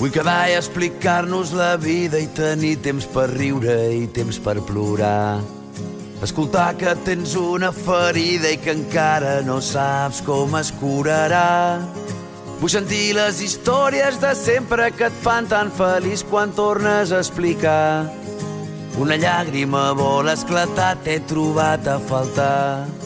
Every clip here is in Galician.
Vull quedar i explicar-nos la vida i tenir temps per riure i temps per plorar. Escoltar que tens una ferida i que encara no saps com es curarà. Vull sentir les històries de sempre que et fan tan feliç quan tornes a explicar. Una llàgrima vol esclatar, t'he trobat a faltar.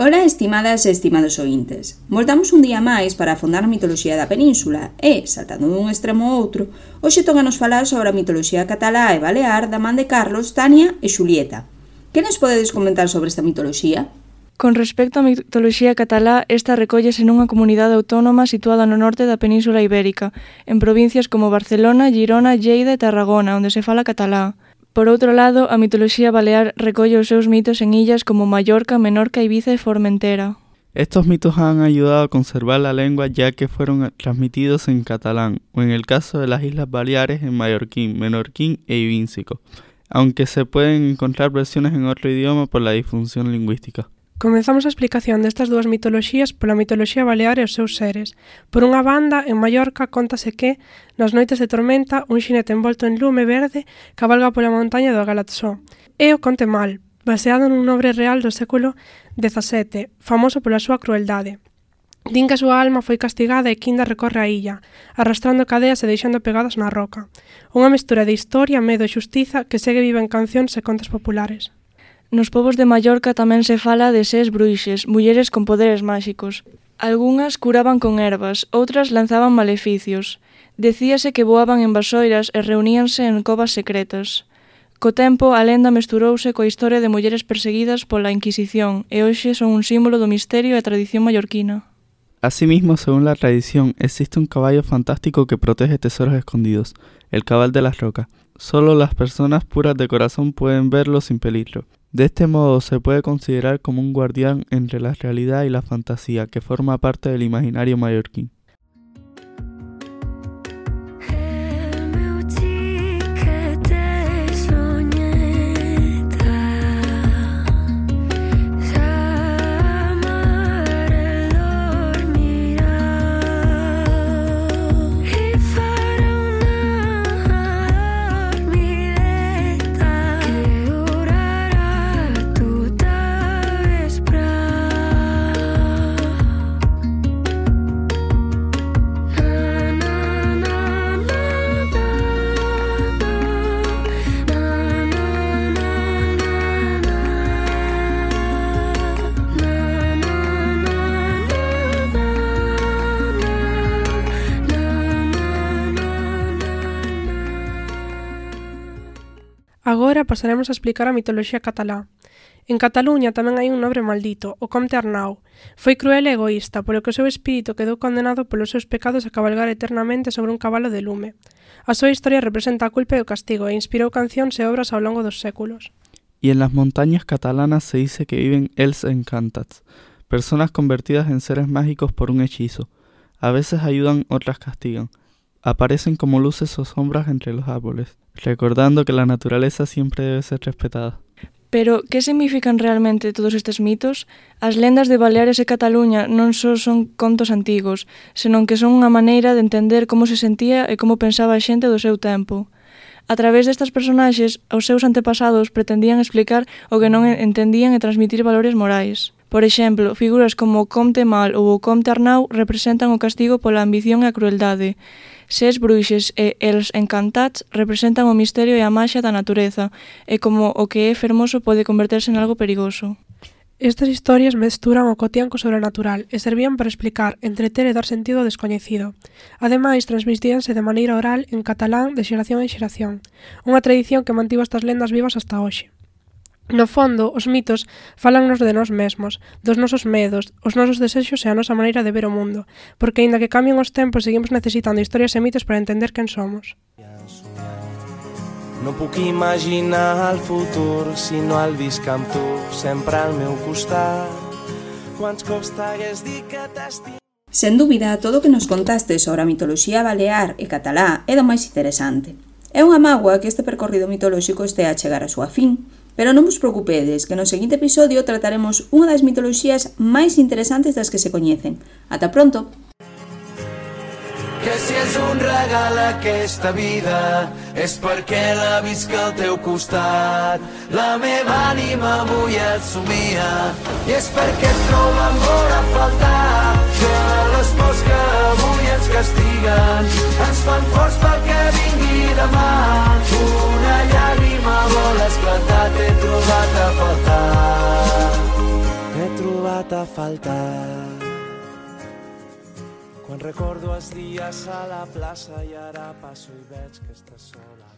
Ola estimadas e estimados ointes. Voltamos un día máis para afondar a mitoloxía da península e, saltando dun extremo ao outro, hoxe tocanos falar sobre a mitoloxía catalá e balear da man de Carlos, Tania e Xulieta. Que nos podedes comentar sobre esta mitoloxía? Con respecto á mitoloxía catalá, esta recollese nunha comunidade autónoma situada no norte da península ibérica, en provincias como Barcelona, Girona, Lleida e Tarragona, onde se fala catalá. Por outro lado, a mitoloxía balear recolle os seus mitos en illas como Mallorca, Menorca, Ibiza e Formentera. Estos mitos han ayudado a conservar la lengua ya que fueron transmitidos en catalán o en el caso de las Islas Baleares en mallorquín, menorquín e ibínsico, aunque se pueden encontrar versiones en otro idioma por la disfunción lingüística. Comezamos a explicación destas dúas mitoloxías pola mitoloxía balear e os seus seres. Por unha banda, en Mallorca, contase que, nas noites de tormenta, un xinete envolto en lume verde cabalga pola montaña do Galatzó. E o conte mal, baseado nun nobre real do século XVII, famoso pola súa crueldade. Din que a súa alma foi castigada e Quinda recorre a illa, arrastrando cadeas e deixando pegadas na roca. Unha mestura de historia, medo e xustiza que segue viva en cancións e contos populares. Nos povos de Mallorca tamén se fala de ses bruixes, mulleres con poderes máxicos. Algunhas curaban con ervas, outras lanzaban maleficios. Decíase que voaban en vasoiras e reuníanse en covas secretas. Co tempo, a lenda mesturouse coa historia de mulleres perseguidas pola Inquisición e hoxe son un símbolo do misterio e a tradición mallorquina. Asimismo, según la tradición, existe un caballo fantástico que protege tesoros escondidos, el cabal de las rocas. Solo las personas puras de corazón pueden verlo sin peligro. De este modo se puede considerar como un guardián entre la realidad y la fantasía que forma parte del imaginario mallorquín. Agora pasaremos a explicar a mitoloxía catalá. En Cataluña tamén hai un nobre maldito, o Comte Arnau. Foi cruel e egoísta, polo que o seu espírito quedou condenado polos seus pecados a cabalgar eternamente sobre un cabalo de lume. A súa historia representa a culpa e o castigo e inspirou cancións e obras ao longo dos séculos. Y en las montañas catalanas se dice que viven els encantats, personas convertidas en seres mágicos por un hechizo. A veces ayudan, otras castigan. Aparecen como luces o sombras entre los árboles recordando que la naturaleza siempre debe ser respetada. Pero, que significan realmente todos estes mitos? As lendas de Baleares e Cataluña non só son contos antigos, senón que son unha maneira de entender como se sentía e como pensaba a xente do seu tempo. A través destas personaxes, os seus antepasados pretendían explicar o que non entendían e transmitir valores morais. Por exemplo, figuras como o Comte Mal ou o Comte Arnau representan o castigo pola ambición e a crueldade. Ses bruxes e els encantats representan o misterio e a maxia da natureza, e como o que é fermoso pode converterse en algo perigoso. Estas historias mesturan o cotián co sobrenatural e servían para explicar, entreter e dar sentido ao descoñecido. Ademais, transmitíanse de maneira oral en catalán de xeración en xeración, unha tradición que mantivo estas lendas vivas hasta hoxe. No fondo, os mitos falannos de nós mesmos, dos nosos medos, os nosos desexos e a nosa maneira de ver o mundo, porque aínda que cambien os tempos seguimos necesitando historias e mitos para entender quen somos. No puc imaginar el futur si no el visc amb tu, sempre al meu costat. Quants cops t'hagués dit que t'estim... Sen dúbida, todo o que nos contaste sobre a mitoloxía balear e catalá é do máis interesante. É unha mágoa que este percorrido mitolóxico estea a chegar a súa fin, Pero non vos preocupedes, que no seguinte episodio trataremos unha das mitoloxías máis interesantes das que se coñecen. Ata pronto! Que si és un regal aquesta vida és perquè la visc al teu costat. La meva ànima avui et somia i és perquè et troba amb a faltar de les pors que avui ens trobat a faltar. Quan recordo els dies a la plaça i ara passo i veig que estàs sola.